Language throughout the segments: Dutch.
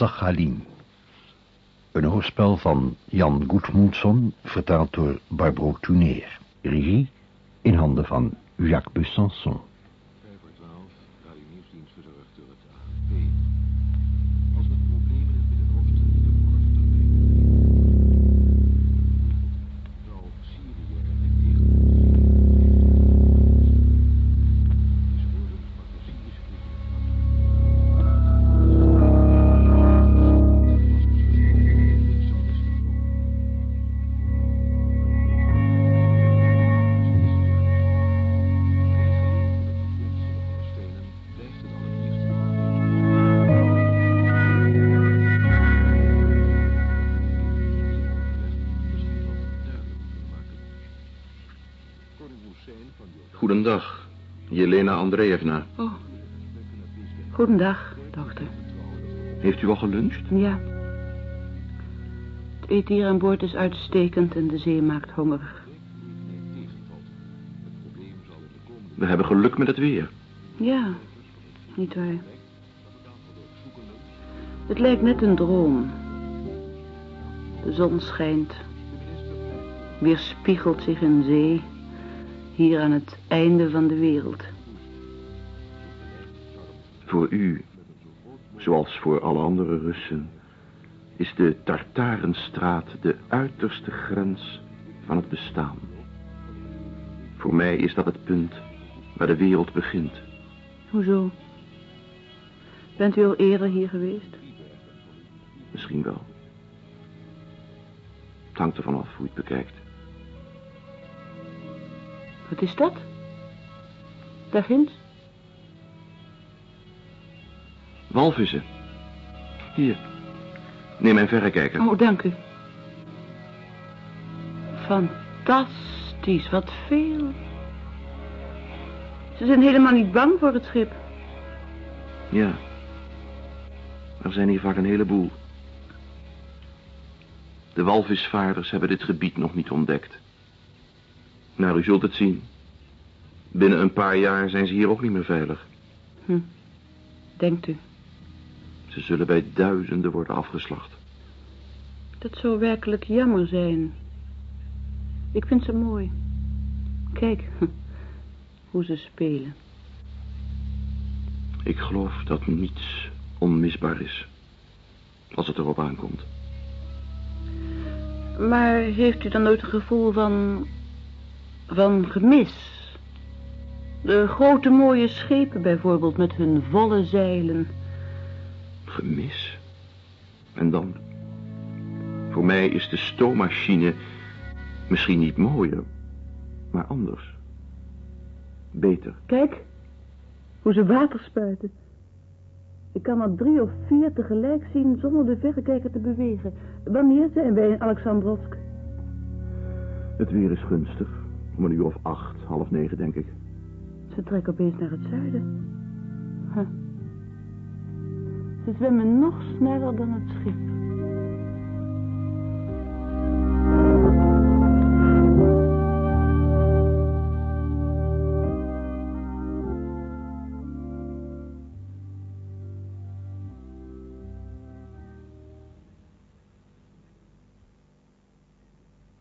Sachalin. Een hoorspel van Jan Goedmoedson, vertaald door Barbro Tuneer. Regie in handen van Jacques Besançon. Heeft u al geluncht? Ja. Het eten hier aan boord is uitstekend en de zee maakt hongerig. We hebben geluk met het weer. Ja, niet waar. Het lijkt net een droom. De zon schijnt, weerspiegelt zich in zee, hier aan het einde van de wereld. Voor u, zoals voor alle andere Russen, is de Tartarenstraat de uiterste grens van het bestaan. Voor mij is dat het punt waar de wereld begint. Hoezo? Bent u al eerder hier geweest? Misschien wel. Het hangt ervan af hoe je het bekijkt. Wat is dat? Daar ginds? Walvissen. Hier. Neem mijn verrekijker. Oh, dank u. Fantastisch, wat veel. Ze zijn helemaal niet bang voor het schip. Ja. Er zijn hier vaak een heleboel. De walvisvaarders hebben dit gebied nog niet ontdekt. Nou, u zult het zien. Binnen een paar jaar zijn ze hier ook niet meer veilig. Hm. Denkt u? Ze zullen bij duizenden worden afgeslacht. Dat zou werkelijk jammer zijn. Ik vind ze mooi. Kijk, hoe ze spelen. Ik geloof dat niets onmisbaar is. Als het erop aankomt. Maar heeft u dan nooit een gevoel van... van gemis? De grote mooie schepen bijvoorbeeld met hun volle zeilen. Gemis? En dan? Voor mij is de stoommachine misschien niet mooier, maar anders. Beter. Kijk, hoe ze water spuiten. Ik kan er drie of vier tegelijk zien zonder de verrekijker te bewegen. Wanneer zijn wij in Alexandrovsk? Het weer is gunstig. Om een uur of acht, half negen, denk ik. Ze trekken opeens naar het zuiden. Huh. Ze zwemmen nog sneller dan het schip.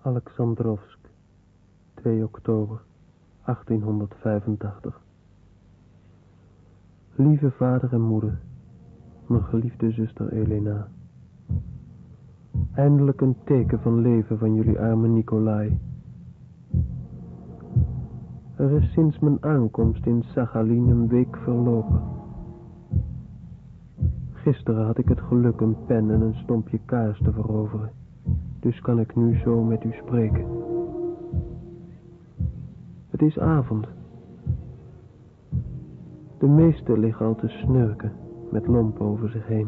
Alexandrovsk, 2 oktober 1885. Lieve vader en moeder, mijn geliefde zuster Elena. Eindelijk een teken van leven van jullie arme Nikolai. Er is sinds mijn aankomst in Sachalin een week verlopen. Gisteren had ik het geluk een pen en een stompje kaas te veroveren. Dus kan ik nu zo met u spreken. Het is avond. De meesten liggen al te snurken, met lompen over zich heen.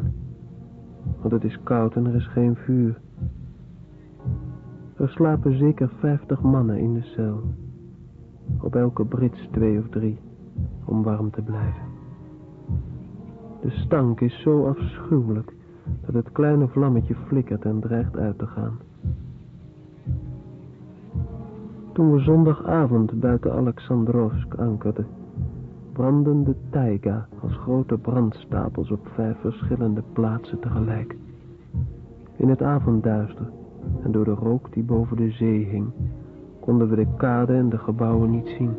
Want het is koud en er is geen vuur. Er slapen zeker vijftig mannen in de cel. Op elke brits twee of drie, om warm te blijven. De stank is zo afschuwelijk dat het kleine vlammetje flikkert en dreigt uit te gaan. Toen we zondagavond buiten Alexandrovsk ankerden, brandende taiga als grote brandstapels op vijf verschillende plaatsen tegelijk. In het avondduister en door de rook die boven de zee hing, konden we de kade en de gebouwen niet zien.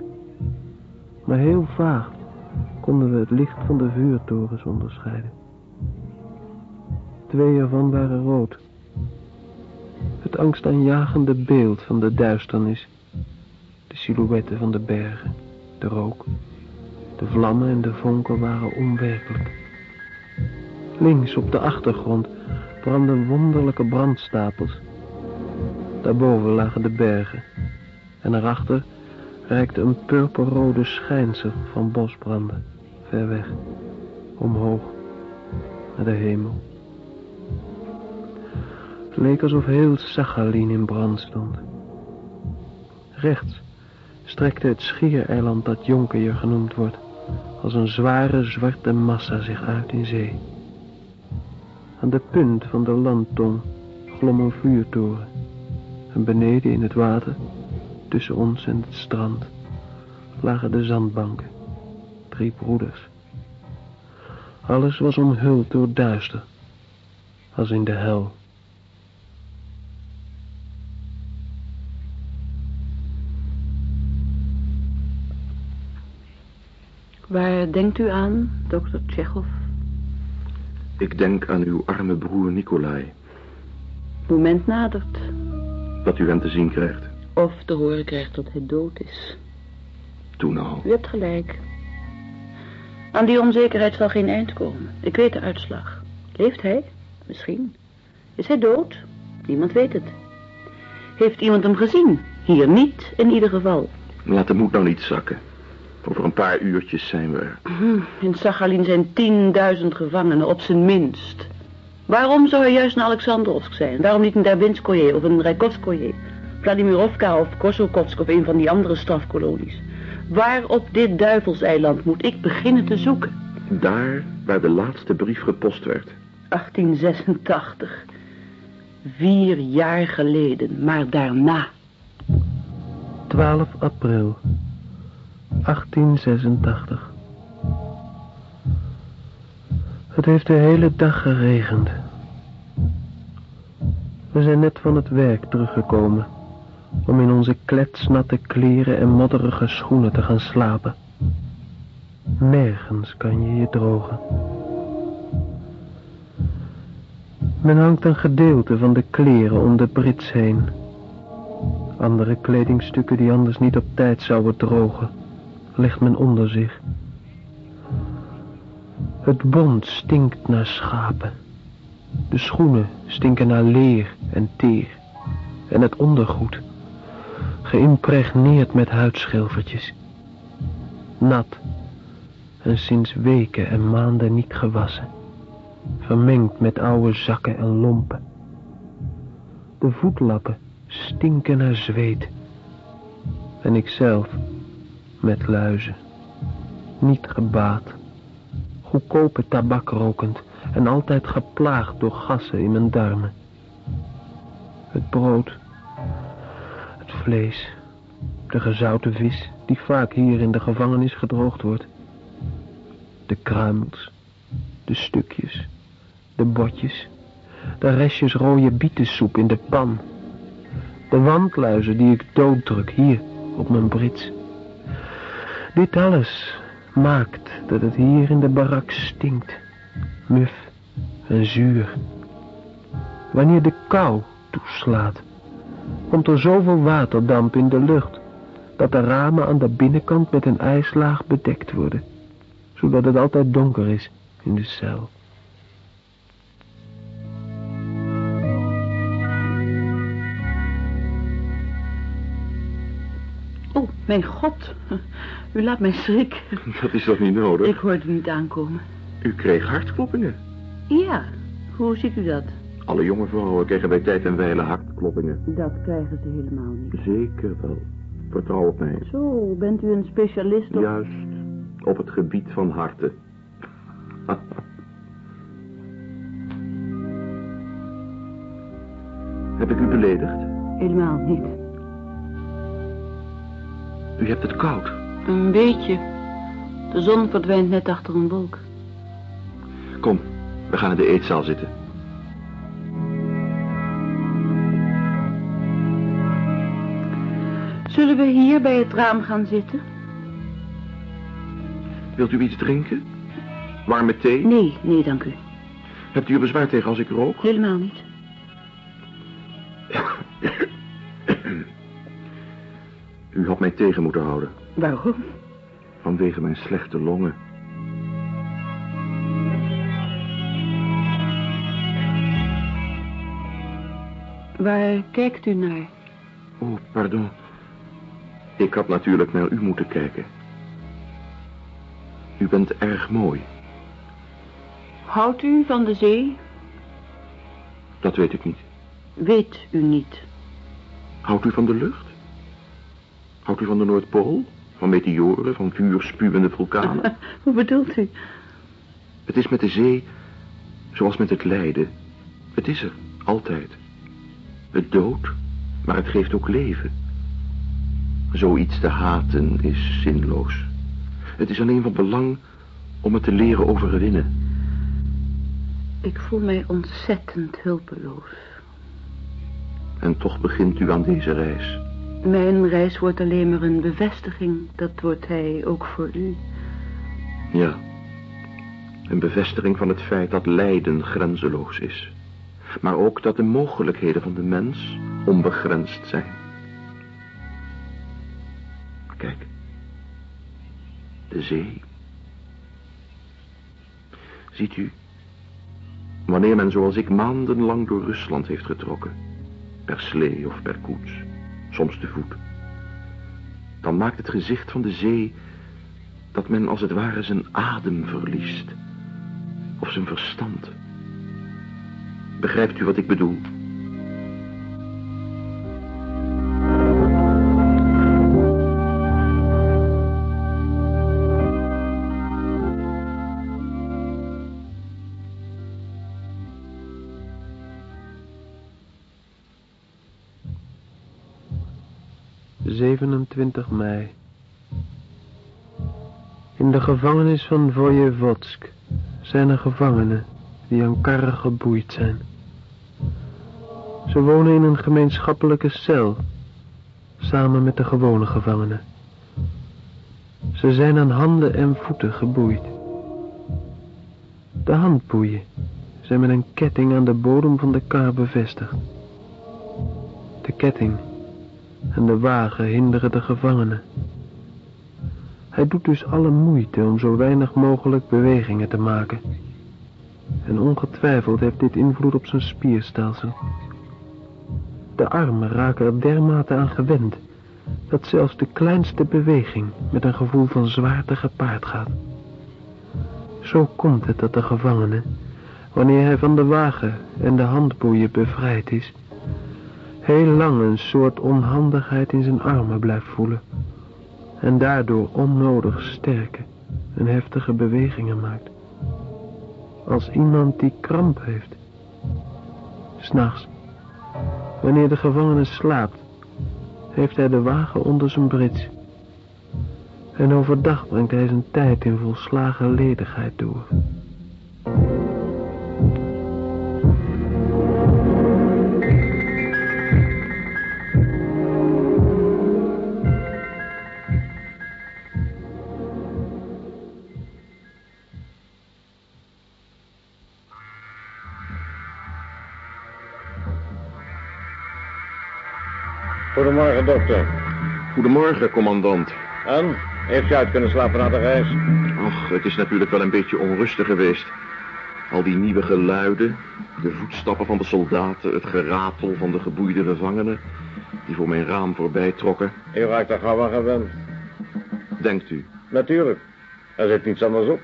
Maar heel vaag konden we het licht van de vuurtorens onderscheiden. Twee ervan waren rood. Het angstaanjagende beeld van de duisternis. De silhouetten van de bergen, de rook. De vlammen en de vonken waren onwerkelijk. Links op de achtergrond brandden wonderlijke brandstapels. Daarboven lagen de bergen. En erachter reikte een purperrode schijnsel van bosbranden, ver weg, omhoog, naar de hemel. Het leek alsof heel Sachalin in brand stond. Rechts strekte het schiereiland dat Jonkeje genoemd wordt, als een zware zwarte massa zich uit in zee. Aan de punt van de landtong glom een vuurtoren. En beneden in het water, tussen ons en het strand, lagen de zandbanken. Drie broeders. Alles was omhuld door duister, als in de hel. Waar denkt u aan, dokter Tsjechov? Ik denk aan uw arme broer Nikolai. Moment nadert. Dat u hem te zien krijgt. Of te horen krijgt dat hij dood is. Toen al. U hebt gelijk. Aan die onzekerheid zal geen eind komen. Ik weet de uitslag. Leeft hij? Misschien. Is hij dood? Niemand weet het. Heeft iemand hem gezien? Hier niet, in ieder geval. Laat de moed nou niet zakken. Over een paar uurtjes zijn we er. Hm, In Sachalin zijn tienduizend gevangenen, op zijn minst. Waarom zou hij juist naar Alexandrovsk zijn? Waarom niet in Derbinskoye of in Rijkovskoye? Vladimirovka of Korsokovsk of een van die andere strafkolonies? Waar op dit duivelseiland moet ik beginnen te zoeken? Daar waar de laatste brief gepost werd. 1886. Vier jaar geleden, maar daarna. 12 april 1886. Het heeft de hele dag geregend. We zijn net van het werk teruggekomen om in onze kletsnatte kleren en modderige schoenen te gaan slapen. Nergens kan je je drogen. Men hangt een gedeelte van de kleren om de brits heen. Andere kledingstukken die anders niet op tijd zouden drogen, legt men onder zich. Het bont stinkt naar schapen. De schoenen stinken naar leer en teer. En het ondergoed, geïmpregneerd met huidschilfertjes. Nat en sinds weken en maanden niet gewassen. Vermengd met oude zakken en lompen. De voetlappen stinken naar zweet. En ikzelf met luizen. Niet gebaat. Goedkope tabak rokend en altijd geplaagd door gassen in mijn darmen. Het brood, het vlees, de gezouten vis die vaak hier in de gevangenis gedroogd wordt. De kruimels, de stukjes, de botjes, de restjes rode bietensoep in de pan. De wandluizen die ik dooddruk hier op mijn brits. Dit alles maakt dat het hier in de barak stinkt. Muf en zuur. Wanneer de kou toeslaat, komt er zoveel waterdamp in de lucht, dat de ramen aan de binnenkant met een ijslaag bedekt worden, zodat het altijd donker is in de cel. Mijn god. U laat mij schrikken. Dat is toch niet nodig? Ik hoorde niet aankomen. U kreeg hartkloppingen. Ja, hoe ziet u dat? Alle jonge vrouwen kregen bij tijd en wijle hartkloppingen. Dat krijgen ze helemaal niet. Zeker wel. Vertrouw op mij. Zo, bent u een specialist op... Juist op het gebied van harten. Heb ik u beledigd? Helemaal niet. U hebt het koud. Een beetje. De zon verdwijnt net achter een wolk. Kom, we gaan in de eetzaal zitten. Zullen we hier bij het raam gaan zitten? Wilt u iets drinken? Warme thee? Nee, nee, dank u. Hebt u er bezwaar tegen als ik rook? Helemaal niet. Had mij tegen moeten houden. Waarom? Vanwege mijn slechte longen. Waar kijkt u naar? Oh, pardon. Ik had natuurlijk naar u moeten kijken. U bent erg mooi. Houdt u van de zee? Dat weet ik niet. Weet u niet. Houdt u van de lucht? Houdt u van de Noordpool? Van meteoren, van vuurspuwende vulkanen? Hoe bedoelt u? Het is met de zee zoals met het lijden. Het is er, altijd. Het dood, maar het geeft ook leven. Zoiets te haten is zinloos. Het is alleen van belang om het te leren overwinnen. Ik voel mij ontzettend hulpeloos. En toch begint u aan deze reis. Mijn reis wordt alleen maar een bevestiging. Dat wordt hij ook voor u. Ja. Een bevestiging van het feit dat lijden grenzeloos is. Maar ook dat de mogelijkheden van de mens onbegrensd zijn. Kijk. De zee. Ziet u, wanneer men zoals ik maandenlang door Rusland heeft getrokken, per slee of per koets, soms te voet, dan maakt het gezicht van de zee dat men als het ware zijn adem verliest, of zijn verstand. Begrijpt u wat ik bedoel? De gevangenis van Vojevodsk zijn er gevangenen die aan karren geboeid zijn. Ze wonen in een gemeenschappelijke cel, samen met de gewone gevangenen. Ze zijn aan handen en voeten geboeid. De handboeien zijn met een ketting aan de bodem van de kar bevestigd. De ketting en de wagen hinderen de gevangenen. Hij doet dus alle moeite om zo weinig mogelijk bewegingen te maken. En ongetwijfeld heeft dit invloed op zijn spierstelsel. De armen raken er dermate aan gewend dat zelfs de kleinste beweging met een gevoel van zwaarte gepaard gaat. Zo komt het dat de gevangene, wanneer hij van de wagen en de handboeien bevrijd is, heel lang een soort onhandigheid in zijn armen blijft voelen en daardoor onnodig sterke en heftige bewegingen maakt. Als iemand die kramp heeft. S'nachts, wanneer de gevangene slaapt, heeft hij de wagen onder zijn brits. En overdag brengt hij zijn tijd in volslagen ledigheid door. Goedemorgen, dokter. Goedemorgen, commandant. En? Heeft u uit kunnen slapen na de reis? Och, het is natuurlijk wel een beetje onrustig geweest. Al die nieuwe geluiden, de voetstappen van de soldaten, het geratel van de geboeide gevangenen... die voor mijn raam voorbij trokken. U raakt er gauw aan gewend. Denkt u? Natuurlijk. Er zit niets anders op.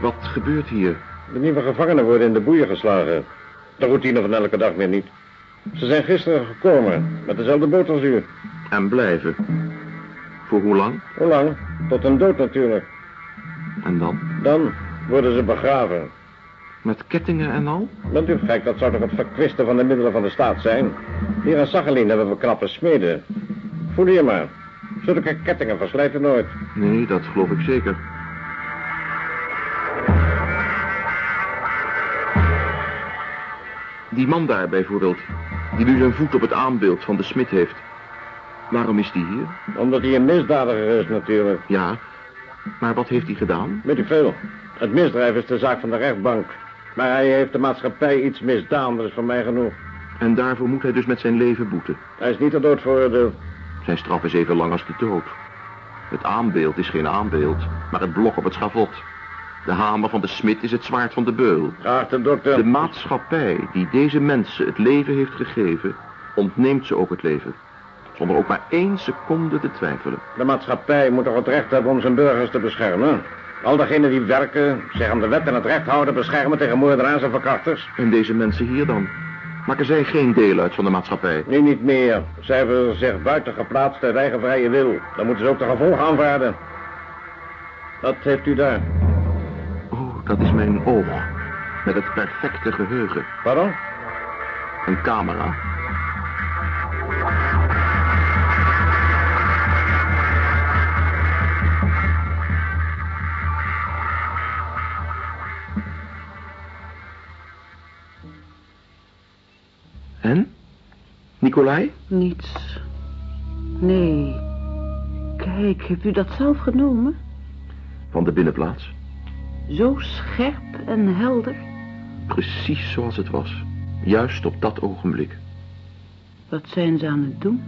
Wat gebeurt hier? De nieuwe gevangenen worden in de boeien geslagen. De routine van elke dag meer niet. Ze zijn gisteren gekomen, met dezelfde boot als u. En blijven. Voor hoe lang? Hoe lang? Tot hun dood natuurlijk. En dan? Dan worden ze begraven. Met kettingen en al? Bent u gek? Dat zou toch het verkwisten van de middelen van de staat zijn? Hier in Sachalin hebben we knappe smeden. Voel je maar. Zulke kettingen verslijten nooit. Nee, dat geloof ik zeker. Die man daar bijvoorbeeld, die nu zijn voet op het aanbeeld van de smid heeft. Waarom is die hier? Omdat hij een misdadiger is natuurlijk. Ja, maar wat heeft hij gedaan? Weet ik veel. Het misdrijf is de zaak van de rechtbank. Maar hij heeft de maatschappij iets misdaan, dat is voor mij genoeg. En daarvoor moet hij dus met zijn leven boeten. Hij is niet ter dood veroordeeld. Zijn straf is even lang als de dood. Het aanbeeld is geen aanbeeld, maar het blok op het schavot. De hamer van de smid is het zwaard van de beul. Geachte dokter. De maatschappij die deze mensen het leven heeft gegeven, ontneemt ze ook het leven. Zonder ook maar één seconde te twijfelen. De maatschappij moet toch het recht hebben om zijn burgers te beschermen? Al degenen die werken, zich aan de wet en het recht houden, beschermen tegen moordenaars en verkrachters? En deze mensen hier dan? Maken zij geen deel uit van de maatschappij? Nee, niet meer. Zij hebben zich buiten geplaatst uit eigen vrije wil. Dan moeten ze ook de gevolgen aanvaarden. Wat heeft u daar? Dat is mijn oog. Met het perfecte geheugen. Pardon? Een camera. En? Nicolai? Niets. Nee. Kijk, hebt u dat zelf genomen? Van de binnenplaats. Zo scherp en helder. Precies zoals het was. Juist op dat ogenblik. Wat zijn ze aan het doen?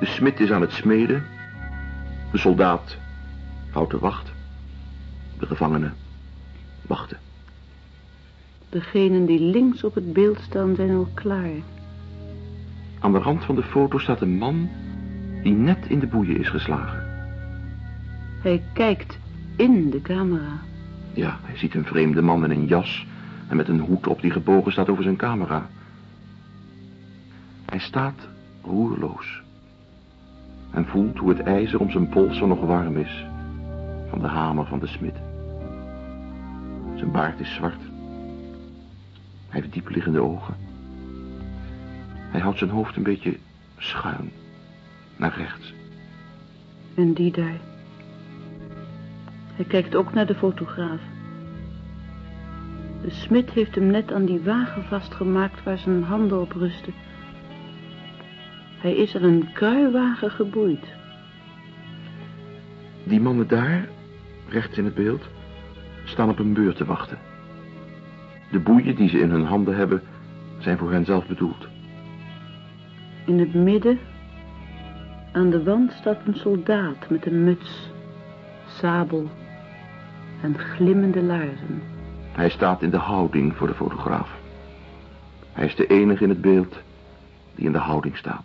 De smid is aan het smeden. De soldaat houdt de wacht. De gevangenen wachten. Degenen die links op het beeld staan zijn al klaar. Aan de rand van de foto staat een man die net in de boeien is geslagen. Hij kijkt in de camera. Ja, hij ziet een vreemde man in een jas en met een hoed op die gebogen staat over zijn camera. Hij staat roerloos en voelt hoe het ijzer om zijn polsen nog warm is van de hamer van de smid. Zijn baard is zwart. Hij heeft diepliggende ogen. Hij houdt zijn hoofd een beetje schuin naar rechts. En die daar. Hij kijkt ook naar de fotograaf. De smid heeft hem net aan die wagen vastgemaakt waar zijn handen op rusten. Hij is aan een kruiwagen geboeid. Die mannen daar, rechts in het beeld, staan op een beurt te wachten. De boeien die ze in hun handen hebben, zijn voor hen zelf bedoeld. In het midden, aan de wand, staat een soldaat met een muts, sabel en glimmende laarzen. Hij staat in de houding voor de fotograaf. Hij is de enige in het beeld die in de houding staat.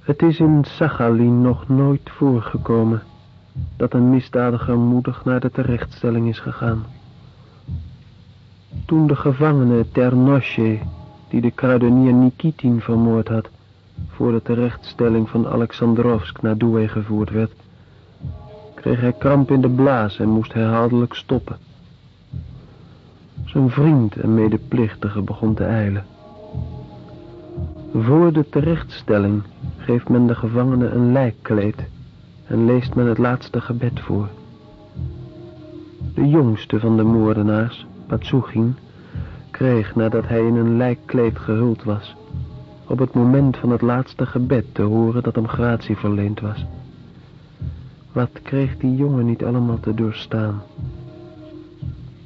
Het is in Sachalin nog nooit voorgekomen dat een misdadiger moedig naar de terechtstelling is gegaan. Toen de gevangene Ternosje, die de kruidenier Nikitin vermoord had, voor de terechtstelling van Alexandrovsk naar Douai gevoerd werd, kreeg hij kramp in de blaas en moest herhaaldelijk stoppen. Zijn vriend en medeplichtige begon te eilen. Voor de terechtstelling geeft men de gevangene een lijkkleed en leest men het laatste gebed voor. De jongste van de moordenaars, Patsuchin, kreeg nadat hij in een lijkkleed gehuld was, op het moment van het laatste gebed te horen dat hem gratie verleend was. Wat kreeg die jongen niet allemaal te doorstaan?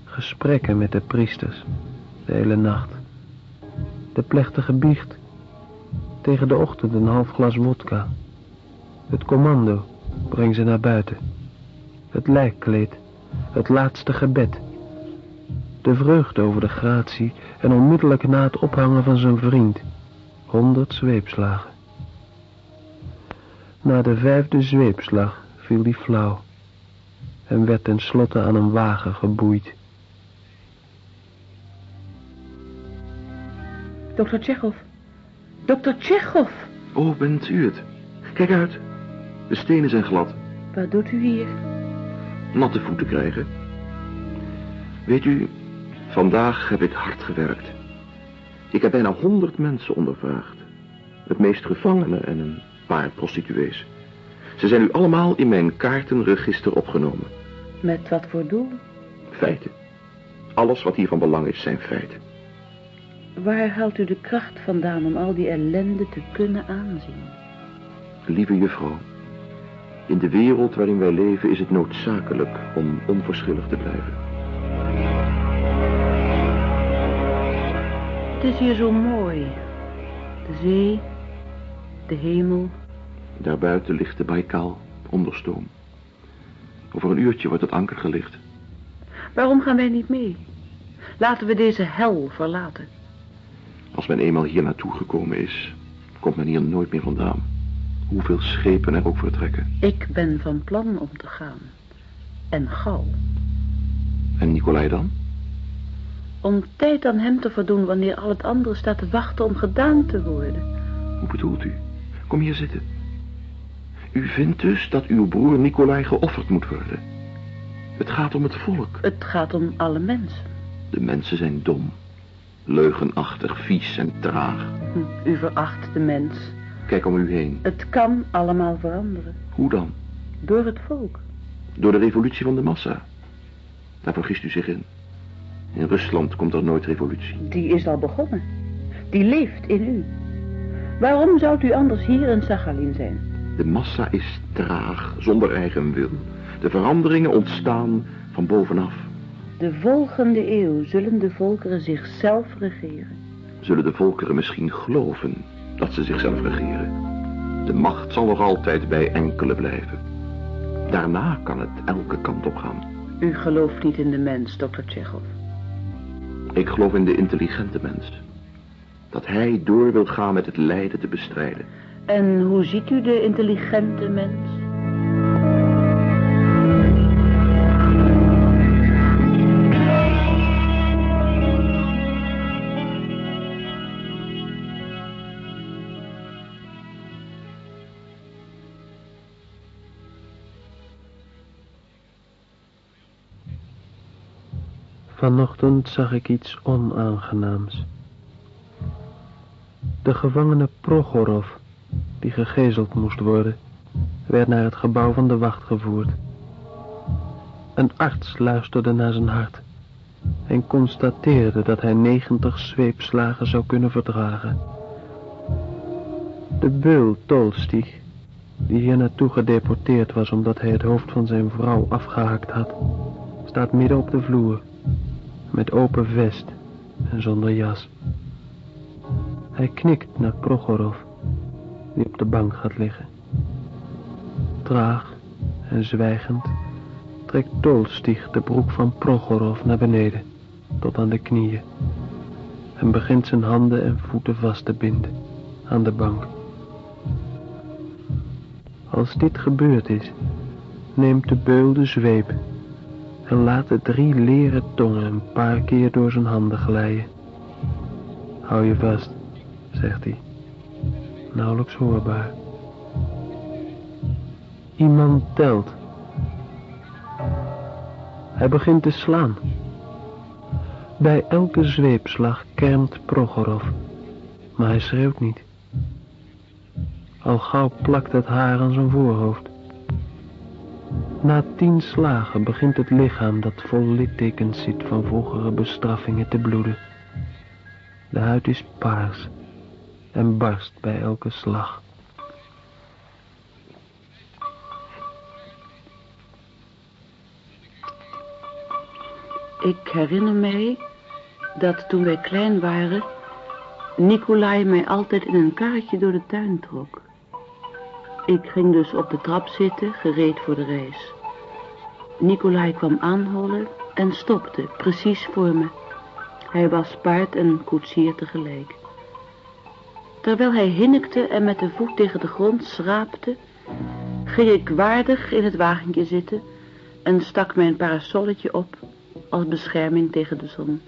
Gesprekken met de priesters, de hele nacht. De plechtige biecht, tegen de ochtend een half glas wodka. Het commando, breng ze naar buiten. Het lijkkleed, het laatste gebed. De vreugde over de gratie en onmiddellijk na het ophangen van zijn vriend. Honderd zweepslagen. Na de vijfde zweepslag viel hij flauw en werd tenslotte aan een wagen geboeid. Dokter Tsjechov. Dokter Tsjechov. Oh, bent u het? Kijk uit. De stenen zijn glad. Wat doet u hier? Natte voeten krijgen. Weet u, vandaag heb ik hard gewerkt. Ik heb bijna honderd mensen ondervraagd. Het meest gevangenen en een paar prostituees. Ze zijn nu allemaal in mijn kaartenregister opgenomen. Met wat voor doel? Feiten. Alles wat hier van belang is, zijn feiten. Waar haalt u de kracht vandaan om al die ellende te kunnen aanzien? Lieve juffrouw, in de wereld waarin wij leven is het noodzakelijk om onverschillig te blijven. Het is hier zo mooi. De zee, de hemel. Daarbuiten ligt de Baikal onder stoom. Over een uurtje wordt het anker gelicht. Waarom gaan wij niet mee? Laten we deze hel verlaten. Als men eenmaal hier naartoe gekomen is, komt men hier nooit meer vandaan. Hoeveel schepen er ook vertrekken. Ik ben van plan om te gaan. En gauw. En Nicolai dan? Om tijd aan hem te verdoen wanneer al het andere staat te wachten om gedaan te worden. Hoe bedoelt u? Kom hier zitten. U vindt dus dat uw broer Nicolai geofferd moet worden. Het gaat om het volk. Het gaat om alle mensen. De mensen zijn dom. Leugenachtig, vies en traag. Hm, U veracht de mens. Kijk om u heen. Het kan allemaal veranderen. Hoe dan? Door het volk. Door de revolutie van de massa. Daar vergist u zich in. In Rusland komt er nooit revolutie. Die is al begonnen. Die leeft in u. Waarom zou u anders hier in Sachalin zijn? De massa is traag, zonder eigen wil. De veranderingen ontstaan van bovenaf. De volgende eeuw zullen de volkeren zichzelf regeren. Zullen de volkeren misschien geloven dat ze zichzelf regeren. De macht zal nog altijd bij enkele blijven. Daarna kan het elke kant op gaan. U gelooft niet in de mens, dokter Tsjechov. Ik geloof in de intelligente mens. Dat hij door wil gaan met het lijden te bestrijden. En hoe ziet u de intelligente mens? Vanochtend zag ik iets onaangenaams. De gevangene Prochorov, die gegezeld moest worden, werd naar het gebouw van de wacht gevoerd. Een arts luisterde naar zijn hart en constateerde dat hij 90 zweepslagen zou kunnen verdragen. De beul Tolstig, die hier naartoe gedeporteerd was omdat hij het hoofd van zijn vrouw afgehakt had, staat midden op de vloer, met open vest en zonder jas. Hij knikt naar Prochorov, die op de bank gaat liggen. Traag en zwijgend trekt Tolstig de broek van Prochorov naar beneden, tot aan de knieën, en begint zijn handen en voeten vast te binden aan de bank. Als dit gebeurd is, neemt de beul de zweep en laat de drie leren tongen een paar keer door zijn handen glijden. Hou je vast, zegt hij, nauwelijks hoorbaar. Iemand telt. Hij begint te slaan. Bij elke zweepslag kermt Prochorov, maar hij schreeuwt niet. Al gauw plakt het haar aan zijn voorhoofd. Na tien slagen begint het lichaam dat vol littekens zit van vroegere bestraffingen te bloeden. De huid is paars en barst bij elke slag. Ik herinner mij dat toen wij klein waren... Nicolai mij altijd in een karretje door de tuin trok. Ik ging dus op de trap zitten, gereed voor de reis. Nicolai kwam aanhollen en stopte, precies voor me. Hij was paard en koetsier tegelijk. Terwijl hij hinnikte en met de voet tegen de grond schraapte... ging ik waardig in het wagentje zitten... en stak mijn parasolletje op als bescherming tegen de zon.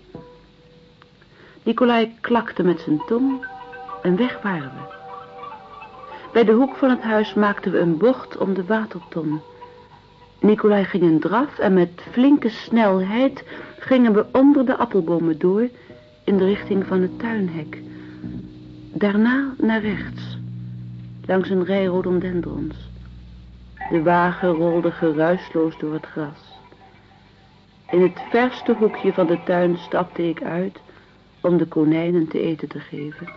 Nicolai klakte met zijn tong en weg waren we. Bij de hoek van het huis maakten we een bocht om de waterton. Nicolai ging een draf en met flinke snelheid gingen we onder de appelbomen door in de richting van het tuinhek. Daarna naar rechts, langs een rij rhododendrons. De wagen rolde geruisloos door het gras. In het verste hoekje van de tuin stapte ik uit om de konijnen te eten te geven.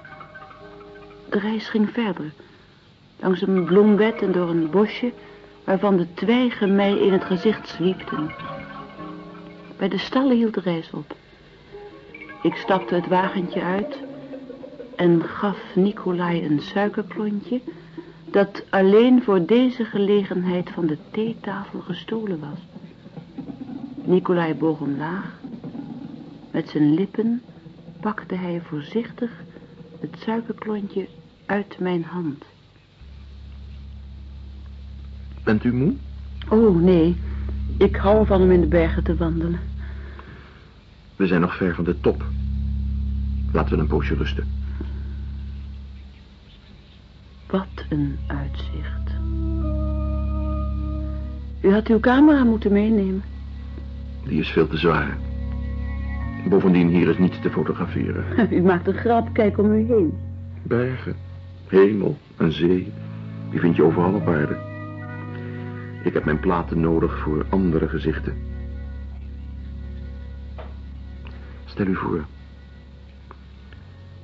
De reis ging verder, langs een bloembed en door een bosje waarvan de twijgen mij in het gezicht zwiepten. Bij de stallen hield de reis op. Ik stapte het wagentje uit en gaf Nicolai een suikerklontje dat alleen voor deze gelegenheid van de theetafel gestolen was. Nicolai boog omlaag. Met zijn lippen pakte hij voorzichtig het suikerklontje uit mijn hand. Bent u moe? Oh, nee. Ik hou ervan om in de bergen te wandelen. We zijn nog ver van de top. Laten we een poosje rusten. Wat een uitzicht. U had uw camera moeten meenemen. Die is veel te zwaar. Bovendien, hier is niets te fotograferen. U maakt een grap, kijk om u heen. Bergen, hemel en zee, die vind je overal op aarde. Ik heb mijn platen nodig voor andere gezichten. Stel u voor.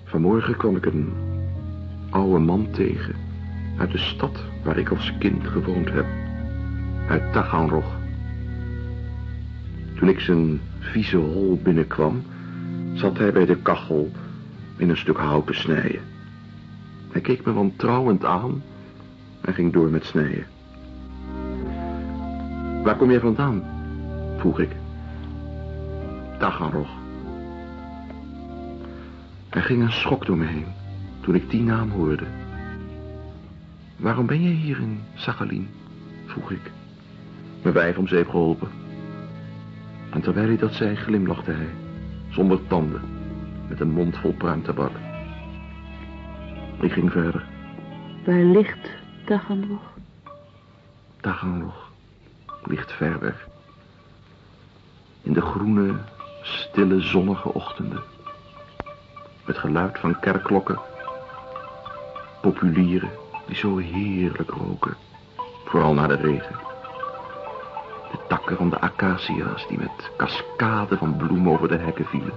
Vanmorgen kwam ik een oude man tegen. Uit de stad waar ik als kind gewoond heb. Uit Taganrog. Toen ik zijn vieze hol binnenkwam, zat hij bij de kachel in een stuk hout te snijden. Hij keek me wantrouwend aan en ging door met snijden. Waar kom jij vandaan? vroeg ik. Taganrog. Er ging een schok door me heen toen ik die naam hoorde. Waarom ben je hier in Sachalin? vroeg ik. Mijn wijf om zeep geholpen. En terwijl hij dat zei, glimlachte hij, zonder tanden, met een mond vol pruimtabak. Ik ging verder. Waar ligt Taganrog? Taganrog ligt ver weg. In de groene, stille, zonnige ochtenden. Met geluid van kerkklokken. Populieren die zo heerlijk roken. Vooral na de regen. De takken van de acacia's die met cascade van bloemen over de hekken vielen.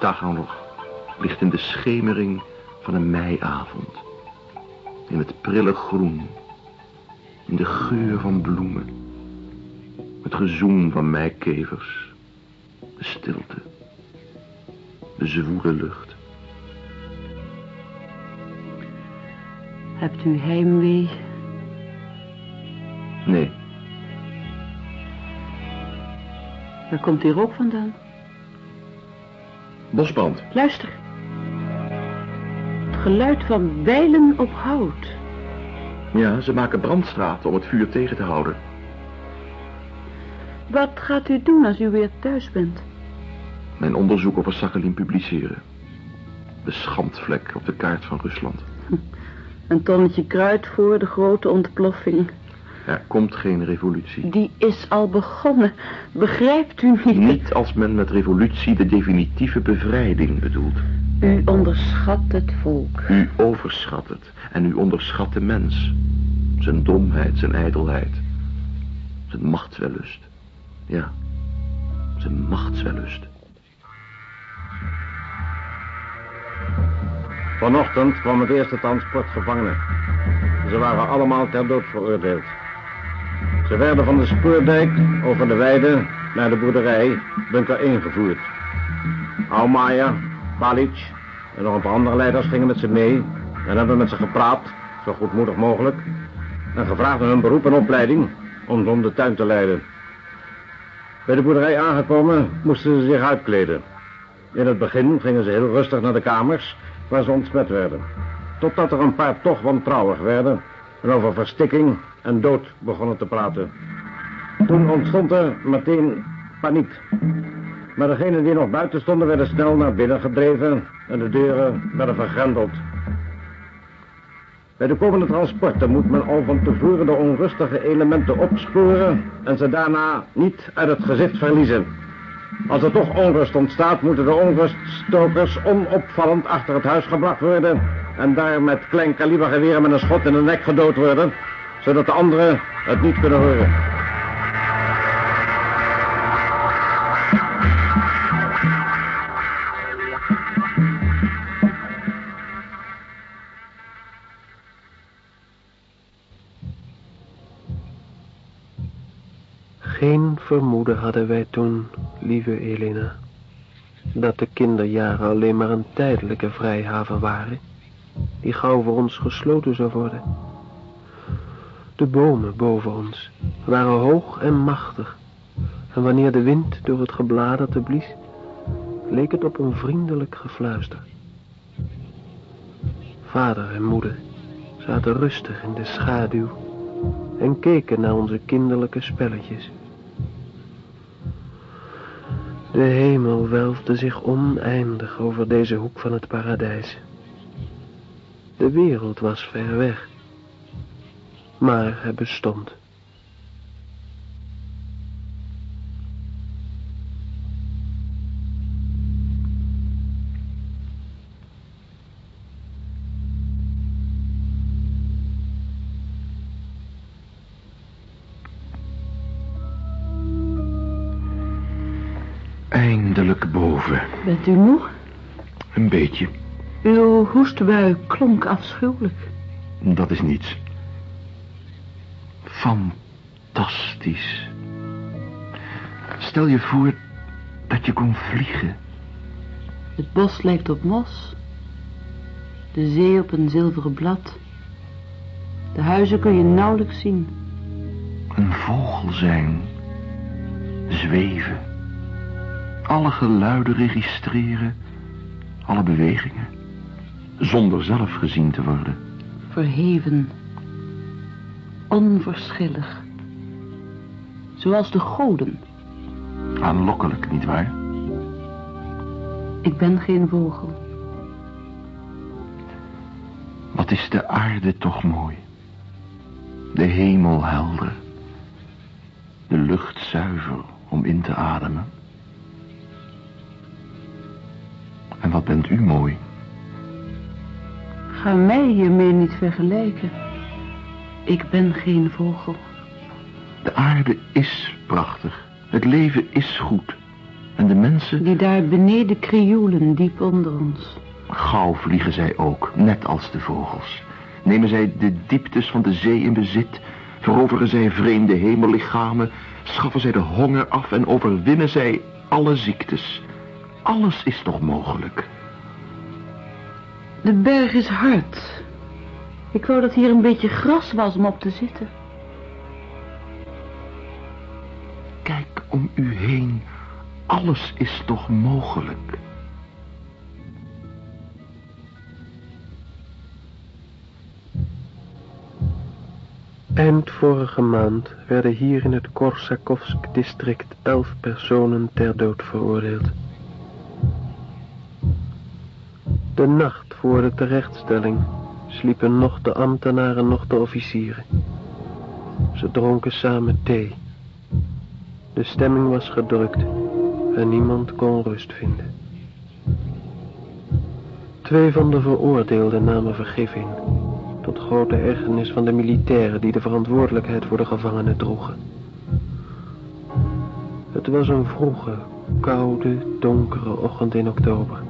Taganrog ligt in de schemering van een meiavond. In het prille groen. In de geur van bloemen. Het gezoem van meikevers. De stilte. De zwoele lucht. Hebt u heimwee? Nee, Waar komt die rook vandaan? bosbrand. Luister. Het geluid van bijlen op hout. Ja, ze maken brandstraten om het vuur tegen te houden. Wat gaat u doen als u weer thuis bent? Mijn onderzoek over Sakhalin publiceren. De schandvlek op de kaart van Rusland. Een tonnetje kruid voor de grote ontploffing. Er komt geen revolutie. Die is al begonnen. Begrijpt u niet? Niet als men met revolutie de definitieve bevrijding bedoelt. U onderschat het volk. U overschat het en u onderschat de mens. Zijn domheid, zijn ijdelheid. Zijn machtswellust. Ja, zijn machtswellust. Vanochtend kwam het eerste transport gevangenen. Ze waren allemaal ter dood veroordeeld. Ze werden van de spoordijk over de weide naar de boerderij bunker 1 gevoerd. Aumaier, Balic en nog een paar andere leiders gingen met ze mee en hebben met ze gepraat, zo goedmoedig mogelijk, en gevraagd naar hun beroep en opleiding om om de tuin te leiden. Bij de boerderij aangekomen moesten ze zich uitkleden. In het begin gingen ze heel rustig naar de kamers waar ze ontsmet werden. Totdat er een paar toch wantrouwig werden en over verstikking en dood begonnen te praten. Toen ontstond er meteen paniek. Maar degenen die nog buiten stonden werden snel naar binnen gedreven en de deuren werden vergrendeld. Bij de komende transporten moet men al van tevoren de onrustige elementen opsporen en ze daarna niet uit het gezicht verliezen. Als er toch onrust ontstaat, moeten de onruststokers onopvallend achter het huis gebracht worden... en daar met klein kalibergeweren met een schot in de nek gedood worden... zodat de anderen het niet kunnen horen. Vermoeden hadden wij toen, lieve Elena, dat de kinderjaren alleen maar een tijdelijke vrijhaven waren, die gauw voor ons gesloten zou worden. De bomen boven ons waren hoog en machtig, en wanneer de wind door het gebladerte blies, leek het op een vriendelijk gefluister. Vader en moeder zaten rustig in de schaduw en keken naar onze kinderlijke spelletjes. De hemel welfde zich oneindig over deze hoek van het paradijs. De wereld was ver weg, maar het bestond. Bent u moe? Een beetje. Uw hoestbui klonk afschuwelijk. Dat is niets. Fantastisch. Stel je voor dat je kon vliegen. Het bos lijkt op mos. De zee op een zilveren blad. De huizen kun je nauwelijks zien. Een vogel zijn. Zweven. Alle geluiden registreren. Alle bewegingen. Zonder zelf gezien te worden. Verheven. Onverschillig. Zoals de goden. Aanlokkelijk, nietwaar? Ik ben geen vogel. Wat is de aarde toch mooi. De hemel helder. De lucht zuiver om in te ademen. En wat bent u mooi. Ga mij hiermee niet vergelijken. Ik ben geen vogel. De aarde is prachtig. Het leven is goed. En de mensen... Die daar beneden krioelen, diep onder ons. Gauw vliegen zij ook, net als de vogels. Nemen zij de dieptes van de zee in bezit... veroveren zij vreemde hemellichamen... schaffen zij de honger af en overwinnen zij alle ziektes. Alles is toch mogelijk. De berg is hard. Ik wou dat hier een beetje gras was om op te zitten. Kijk om u heen. Alles is toch mogelijk. Eind vorige maand werden hier in het Korsakovsk-district elf personen ter dood veroordeeld. De nacht voor de terechtstelling sliepen nog de ambtenaren nog de officieren. Ze dronken samen thee. De stemming was gedrukt en niemand kon rust vinden. Twee van de veroordeelden namen vergif in, tot grote ergernis van de militairen die de verantwoordelijkheid voor de gevangenen droegen. Het was een vroege, koude, donkere ochtend in oktober.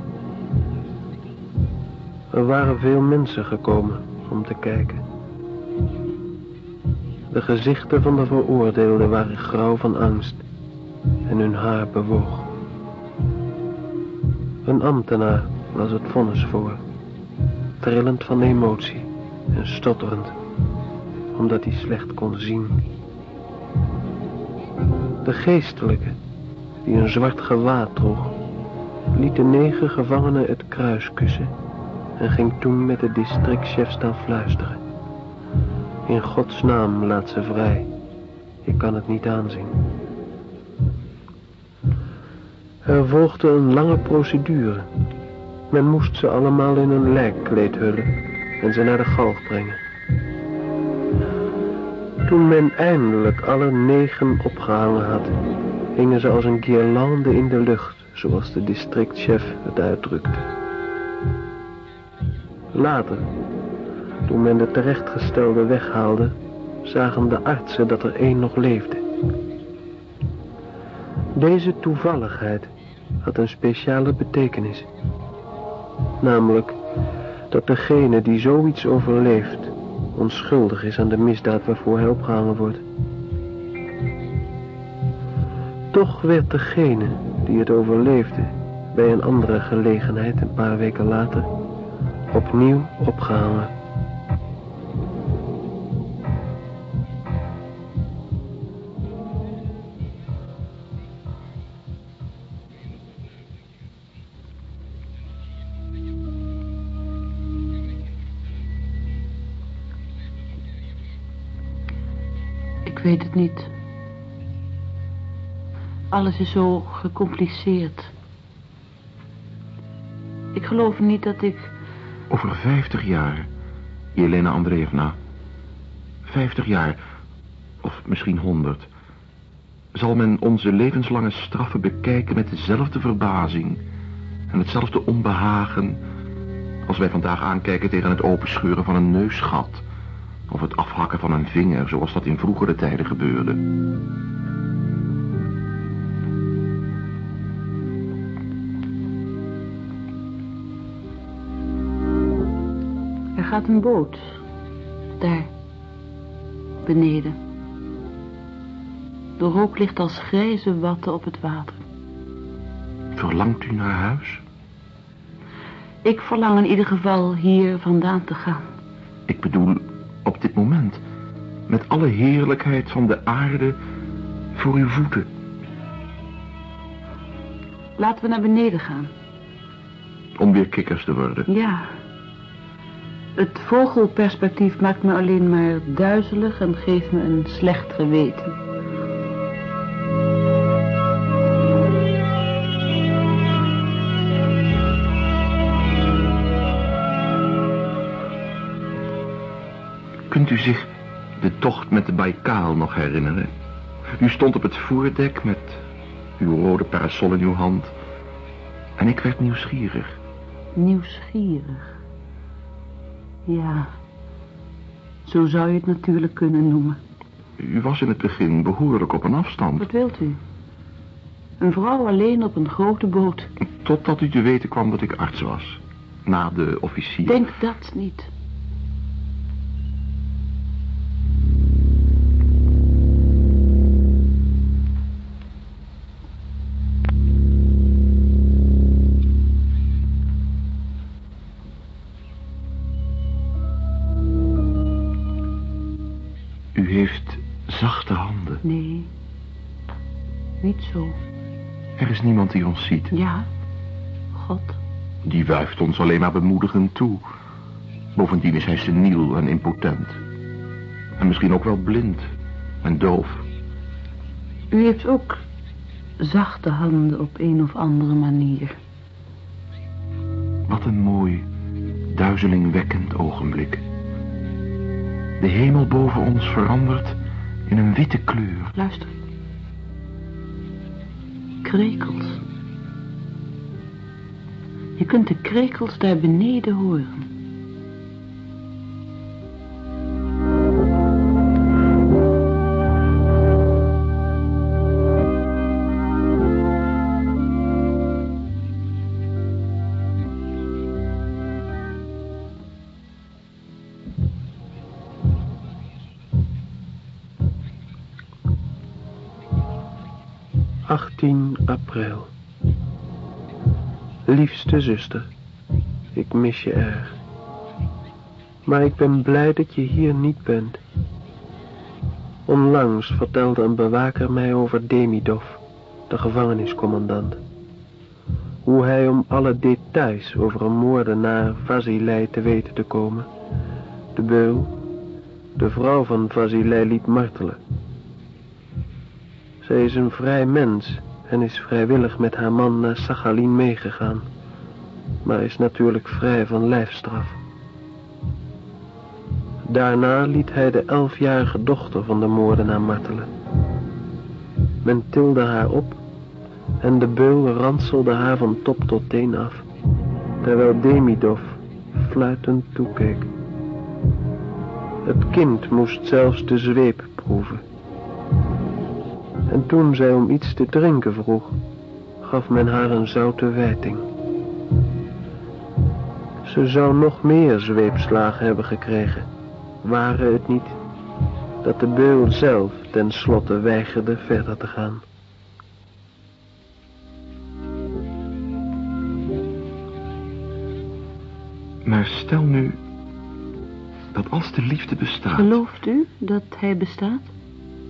Er waren veel mensen gekomen om te kijken. De gezichten van de veroordeelden waren grauw van angst en hun haar bewoog. Een ambtenaar las het vonnis voor, trillend van emotie en stotterend, omdat hij slecht kon zien. De geestelijke, die een zwart gewaad droeg, liet de negen gevangenen het kruis kussen en ging toen met de districtchef staan fluisteren. In Gods naam laat ze vrij. Ik kan het niet aanzien. Er volgde een lange procedure. Men moest ze allemaal in een lijkkleed hullen en ze naar de galg brengen. Toen men eindelijk alle negen opgehangen had, hingen ze als een guirlande in de lucht, zoals de districtchef het uitdrukte. Later, toen men de terechtgestelde weghaalde, zagen de artsen dat er één nog leefde. Deze toevalligheid had een speciale betekenis. Namelijk dat degene die zoiets overleeft onschuldig is aan de misdaad waarvoor hij opgehangen wordt. Toch werd degene die het overleefde bij een andere gelegenheid een paar weken later opnieuw opgehangen. Ik weet het niet. Alles is zo gecompliceerd. Ik geloof niet dat ik... Over vijftig jaar, Jelena Andreevna. Vijftig jaar, of misschien honderd. Zal men onze levenslange straffen bekijken met dezelfde verbazing... en hetzelfde onbehagen... als wij vandaag aankijken tegen het openscheuren van een neusgat... of het afhakken van een vinger, zoals dat in vroegere tijden gebeurde. Gaat een boot. Daar. Beneden. De rook ligt als grijze watten op het water. Verlangt u naar huis? Ik verlang in ieder geval hier vandaan te gaan. Ik bedoel, op dit moment. Met alle heerlijkheid van de aarde voor uw voeten. Laten we naar beneden gaan. Om weer kikkers te worden. Ja. Het vogelperspectief maakt me alleen maar duizelig en geeft me een slecht geweten. Kunt u zich de tocht met de Baikal nog herinneren? U stond op het voordek met uw rode parasol in uw hand. En ik werd nieuwsgierig. Nieuwsgierig. Ja. Zo zou je het natuurlijk kunnen noemen. U was in het begin behoorlijk op een afstand. Wat wilt u? Een vrouw alleen op een grote boot. Totdat u te weten kwam dat ik arts was. Na de officier. Denk dat niet. Zo. Er is niemand die ons ziet. Ja. God. Die wuift ons alleen maar bemoedigend toe. Bovendien is hij seniel en impotent. En misschien ook wel blind en doof. U heeft ook zachte handen op een of andere manier. Wat een mooi, duizelingwekkend ogenblik. De hemel boven ons verandert in een witte kleur. Luister. Krekels. Je kunt de krekels daar beneden horen. Achttien april. Liefste zuster, ik mis je erg. Maar ik ben blij dat je hier niet bent. Onlangs vertelde een bewaker mij over Demidov, de gevangeniscommandant. Hoe hij om alle details over een moordenaar Vasilij te weten te komen, de beul, de vrouw van Vasilij liet martelen. Zij is een vrij mens en is vrijwillig met haar man naar Sachalin meegegaan, maar is natuurlijk vrij van lijfstraf. Daarna liet hij de elfjarige dochter van de moordenaar martelen. Men tilde haar op en de beul ranselde haar van top tot teen af, terwijl Demidov fluitend toekeek. Het kind moest zelfs de zweep proeven. En toen zij om iets te drinken vroeg, gaf men haar een zoute wijting. Ze zou nog meer zweepslagen hebben gekregen, waren het niet dat de beul zelf tenslotte weigerde verder te gaan. Maar stel nu dat als de liefde bestaat... Gelooft u dat hij bestaat?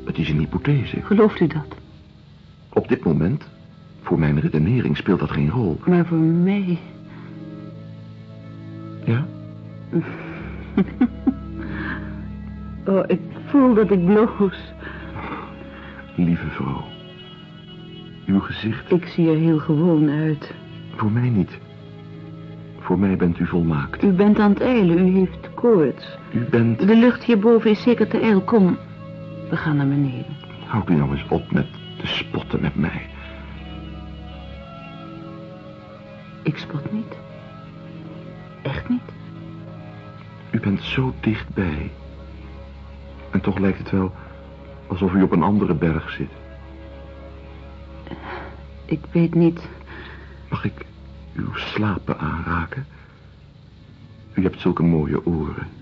Het is een hypothese. Gelooft u dat? Op dit moment, voor mijn redenering, speelt dat geen rol. Maar voor mij... Ja? oh, ik voel dat ik bloos. Lieve vrouw. Uw gezicht... Ik zie er heel gewoon uit. Voor mij niet. Voor mij bent u volmaakt. U bent aan het eilen, u heeft koorts. U bent... De lucht hierboven is zeker te ijl. Kom, we gaan naar beneden. Houd u nou eens op met te spotten met mij. Ik spot niet. Echt niet. U bent zo dichtbij. En toch lijkt het wel alsof u op een andere berg zit. Ik weet niet. Mag ik uw slapen aanraken? U hebt zulke mooie oren.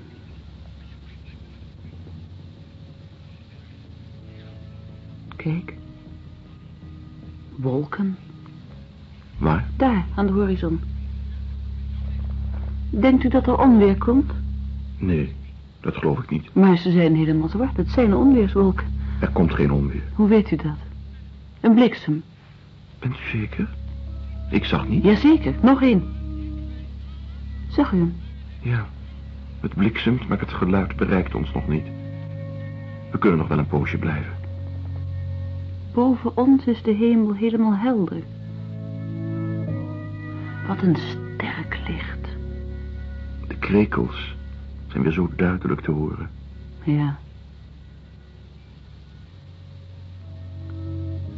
Kijk. Wolken. Waar? Daar, aan de horizon. Denkt u dat er onweer komt? Nee, dat geloof ik niet. Maar ze zijn helemaal zwart. Het zijn onweerswolken. Er komt geen onweer. Hoe weet u dat? Een bliksem. Bent u zeker? Ik zag niet. Jazeker, nog één. Zag u hem? Ja, het bliksemt, maar het geluid bereikt ons nog niet. We kunnen nog wel een poosje blijven. Boven ons is de hemel helemaal helder. Wat een sterk licht. De krekels zijn weer zo duidelijk te horen. Ja.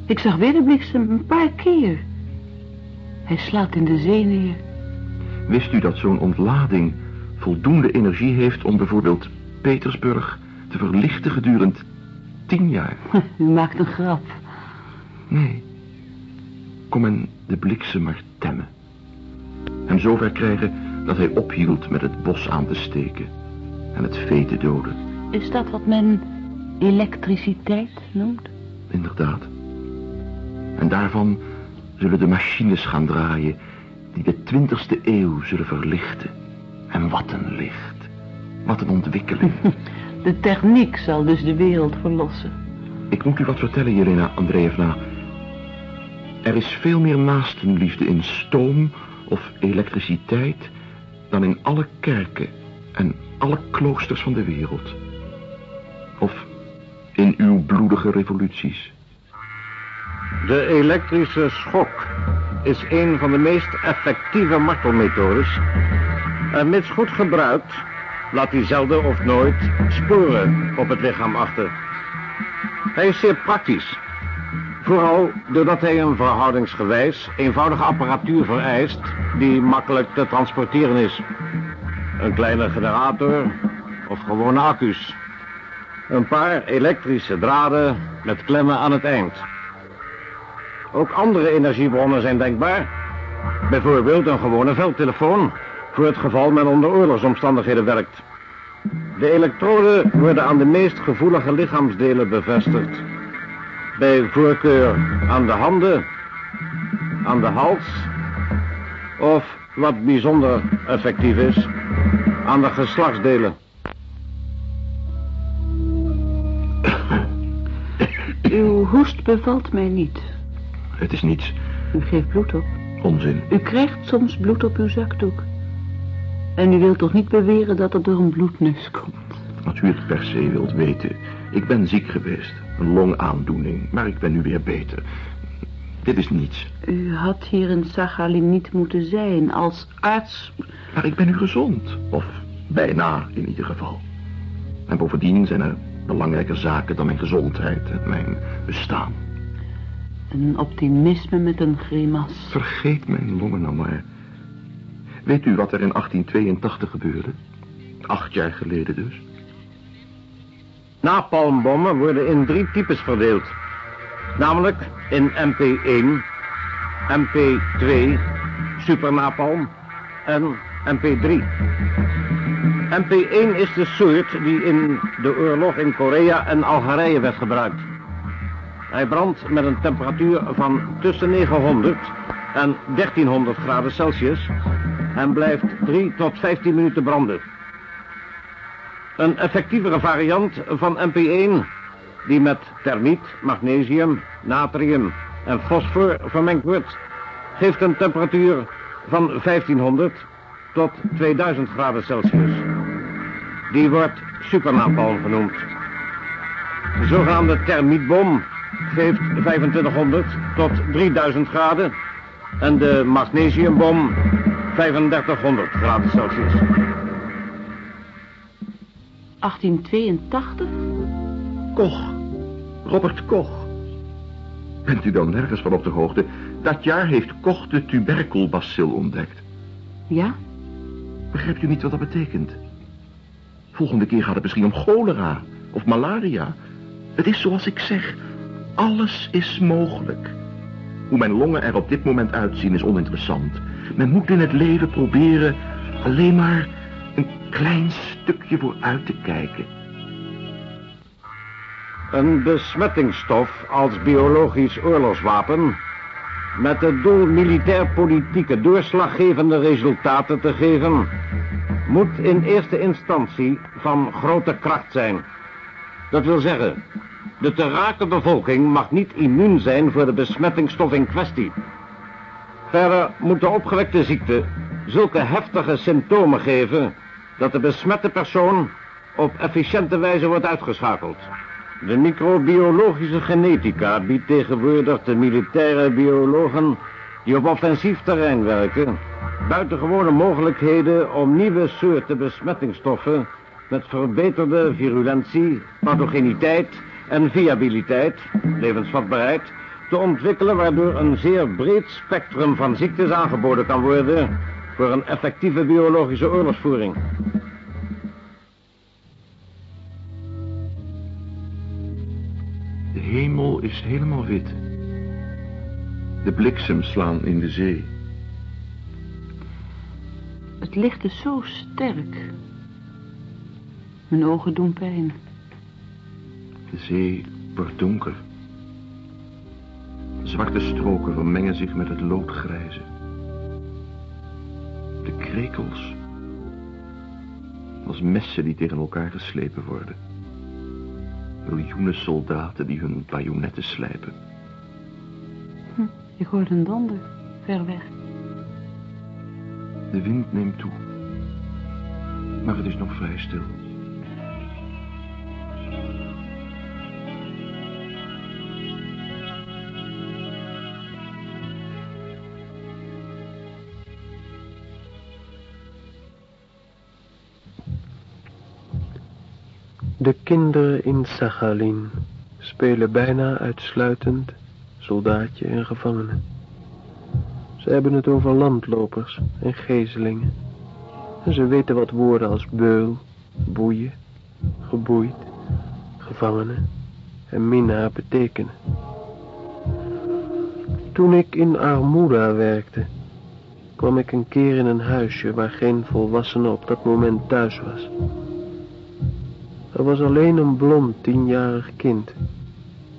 Ik zag weer de bliksem een paar keer. Hij slaat in de zee neer. Wist u dat zo'n ontlading voldoende energie heeft om bijvoorbeeld Petersburg te verlichten gedurende tien jaar? U maakt een grap. Nee. Kon men de bliksem maar temmen. Hem zover krijgen dat hij ophield met het bos aan te steken en het vee te doden. Is dat wat men elektriciteit noemt? Inderdaad. En daarvan zullen de machines gaan draaien die de twintigste eeuw zullen verlichten. En wat een licht. Wat een ontwikkeling. De techniek zal dus de wereld verlossen. Ik moet u wat vertellen, Jelena Andreevna. Er is veel meer naastenliefde in stoom of elektriciteit... dan in alle kerken en alle kloosters van de wereld. Of in uw bloedige revoluties. De elektrische schok is een van de meest effectieve martelmethodes. En mits goed gebruikt, laat hij zelden of nooit sporen op het lichaam achter. Hij is zeer praktisch. Vooral doordat hij een verhoudingsgewijs eenvoudige apparatuur vereist die makkelijk te transporteren is. Een kleine generator of gewone accu's. Een paar elektrische draden met klemmen aan het eind. Ook andere energiebronnen zijn denkbaar. Bijvoorbeeld een gewone veldtelefoon, voor het geval men onder oorlogsomstandigheden werkt. De elektroden worden aan de meest gevoelige lichaamsdelen bevestigd. Bij voorkeur aan de handen, aan de hals of, wat bijzonder effectief is, aan de geslachtsdelen. Uw hoest bevalt mij niet. Het is niets. U geeft bloed op. Onzin. U krijgt soms bloed op uw zakdoek. En u wilt toch niet beweren dat het door een bloedneus komt? Als u het per se wilt weten. Ik ben ziek geweest. Een longaandoening. Maar ik ben nu weer beter. Dit is niets. U had hier in Sachalin niet moeten zijn. Als arts... Maar ik ben nu gezond. Of bijna in ieder geval. En bovendien zijn er belangrijke zaken dan mijn gezondheid en mijn bestaan. Een optimisme met een grimas. Vergeet mijn longen nou maar. Weet u wat er in 1882 gebeurde? Acht jaar geleden dus. Napalmbommen worden in drie types verdeeld. Namelijk in MP1, MP2, supernapalm en MP3. MP1 is de soort die in de oorlog in Korea en Algerije werd gebruikt. Hij brandt met een temperatuur van tussen 900 en 1300 graden Celsius en blijft 3 tot 15 minuten branden. Een effectievere variant van MP1, die met termiet, magnesium, natrium en fosfor vermengd wordt, geeft een temperatuur van 1500 tot 2000 graden Celsius. Die wordt supernapalm genoemd. De zogenaamde termietbom geeft 2500 tot 3000 graden en de magnesiumbom 3500 graden Celsius. 1882? Koch. Robert Koch. Bent u dan nergens van op de hoogte? Dat jaar heeft Koch de tuberkelbacil ontdekt. Ja? Begrijpt u niet wat dat betekent? Volgende keer gaat het misschien om cholera of malaria. Het is zoals ik zeg. Alles is mogelijk. Hoe mijn longen er op dit moment uitzien is oninteressant. Men moet in het leven proberen alleen maar een klein stukje vooruit te kijken. Een besmettingsstof als biologisch oorlogswapen met het doel militair-politieke doorslaggevende resultaten te geven, moet in eerste instantie van grote kracht zijn. Dat wil zeggen, de te raken bevolking mag niet immuun zijn voor de besmettingsstof in kwestie. Verder moet de opgewekte ziekte zulke heftige symptomen geven dat de besmette persoon op efficiënte wijze wordt uitgeschakeld. De microbiologische genetica biedt tegenwoordig de militaire biologen die op offensief terrein werken buitengewone mogelijkheden om nieuwe soorten besmettingsstoffen met verbeterde virulentie, pathogeniteit en viabiliteit, levensvatbaarheid, te ontwikkelen waardoor een zeer breed spectrum van ziektes aangeboden kan worden voor een effectieve biologische oorlogsvoering. De hemel is helemaal wit. De bliksems slaan in de zee. Het licht is zo sterk. Mijn ogen doen pijn. De zee wordt donker. Zwarte stroken vermengen zich met het loodgrijze. De krekels. Als messen die tegen elkaar geslepen worden. Miljoenen soldaten die hun bajonetten slijpen. Hm, ik hoor een donder, ver weg. De wind neemt toe. Maar het is nog vrij stil. De kinderen in Sachalin spelen bijna uitsluitend soldaatje en gevangene. Ze hebben het over landlopers en gezelingen. En ze weten wat woorden als beul, boeien, geboeid, gevangene en minnaar betekenen. Toen ik in Armuda werkte, kwam ik een keer in een huisje waar geen volwassene op dat moment thuis was. Er was alleen een blond tienjarig kind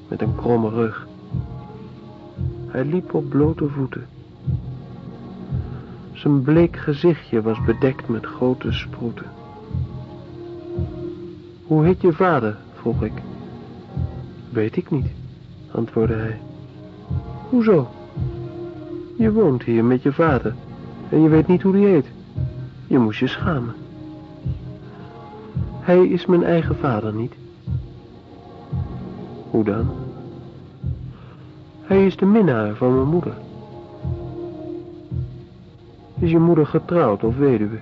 met een kromme rug. Hij liep op blote voeten. Zijn bleek gezichtje was bedekt met grote sproeten. Hoe heet je vader? vroeg ik. Weet ik niet, antwoordde hij. Hoezo? Je woont hier met je vader en je weet niet hoe die heet. Je moest je schamen. Hij is mijn eigen vader niet. Hoe dan? Hij is de minnaar van mijn moeder. Is je moeder getrouwd of weduwe?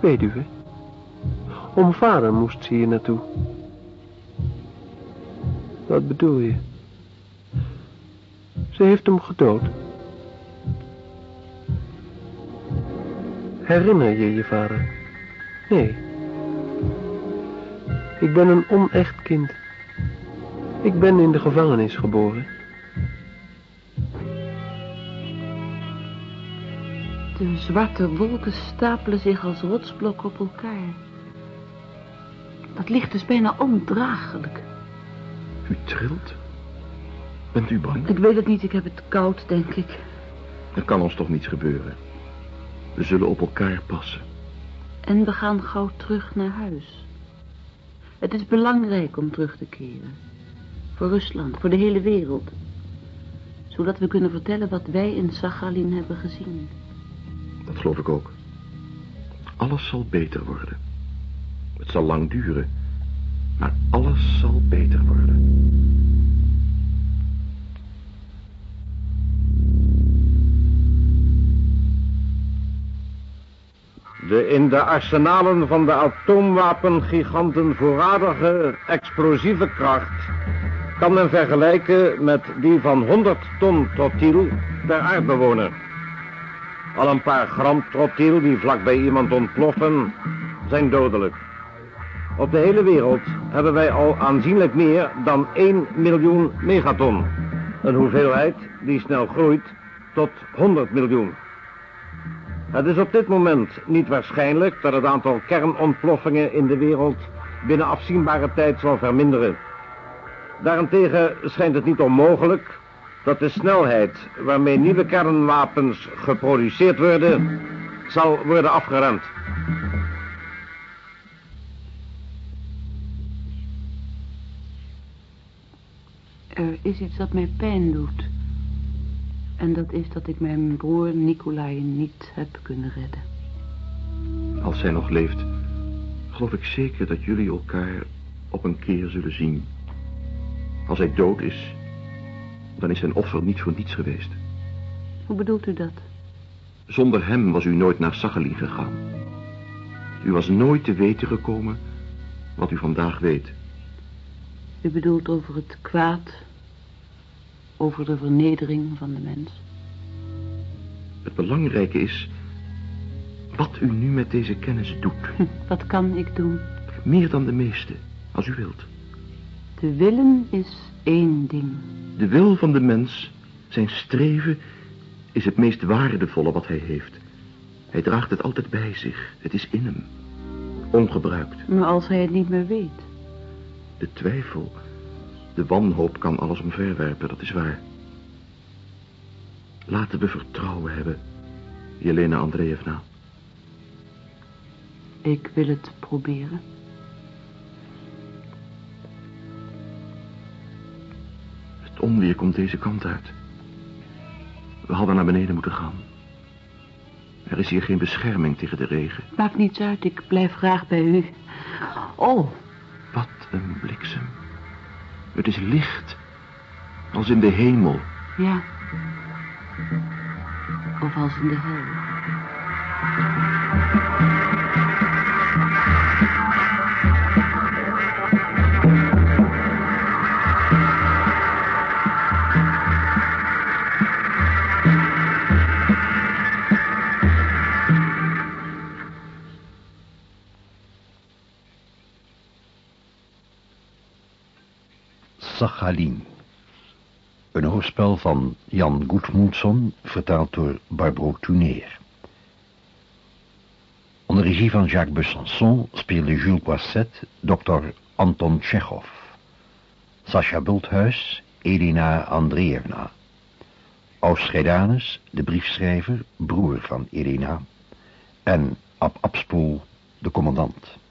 Weduwe. Om vader moest ze hier naartoe. Wat bedoel je? Ze heeft hem gedood. Herinner je je vader? Nee. Ik ben een onecht kind. Ik ben in de gevangenis geboren. De zwarte wolken stapelen zich als rotsblokken op elkaar. Dat licht is bijna ondraaglijk. U trilt? Bent u bang? Ik weet het niet, ik heb het koud, denk ik. Er kan ons toch niets gebeuren. We zullen op elkaar passen. En we gaan gauw terug naar huis. Het is belangrijk om terug te keren. Voor Rusland, voor de hele wereld. Zodat we kunnen vertellen wat wij in Sachalin hebben gezien. Dat geloof ik ook. Alles zal beter worden. Het zal lang duren. Maar alles zal beter worden. De in de arsenalen van de atoomwapengiganten voorradige explosieve kracht kan men vergelijken met die van 100 ton trotiel per aardbewoner. Al een paar gram trotiel die vlakbij iemand ontploffen zijn dodelijk. Op de hele wereld hebben wij al aanzienlijk meer dan 1 miljoen megaton. Een hoeveelheid die snel groeit tot 100 miljoen. Het is op dit moment niet waarschijnlijk dat het aantal kernontploffingen in de wereld binnen afzienbare tijd zal verminderen. Daarentegen schijnt het niet onmogelijk dat de snelheid waarmee nieuwe kernwapens geproduceerd worden, zal worden afgeremd. Er is iets dat mij pijn doet. En dat is dat ik mijn broer Nikolai niet heb kunnen redden. Als zij nog leeft, geloof ik zeker dat jullie elkaar op een keer zullen zien. Als hij dood is, dan is zijn offer niet voor niets geweest. Hoe bedoelt u dat? Zonder hem was u nooit naar Sachalin gegaan. U was nooit te weten gekomen wat u vandaag weet. U bedoelt over het kwaad, over de vernedering van de mens. Het belangrijke is wat u nu met deze kennis doet. Hm, Wat kan ik doen? Meer dan de meeste, als u wilt. Te willen is één ding. De wil van de mens, zijn streven, is het meest waardevolle wat hij heeft. Hij draagt het altijd bij zich. Het is in hem. Ongebruikt. Maar als hij het niet meer weet. De twijfel, de wanhoop kan alles omverwerpen, dat is waar. Laten we vertrouwen hebben, Jelena Andreevna. Ik wil het proberen. Het onweer komt deze kant uit. We hadden naar beneden moeten gaan. Er is hier geen bescherming tegen de regen. Maakt niets uit, ik blijf graag bij u. Oh, Wat een bliksem. Het is licht, als in de hemel. ja. Of als in de hel. Een hoorspel van Jan Goedmoedson, vertaald door Barbro Tuneer. Onder regie van Jacques Besançon speelde Jules Poisset Dr. Anton Tchekhov. Sascha Bulthuis, Elina Andreevna. Ausscheidanus, de briefschrijver, broer van Elina. En Ab Abspoel, de commandant.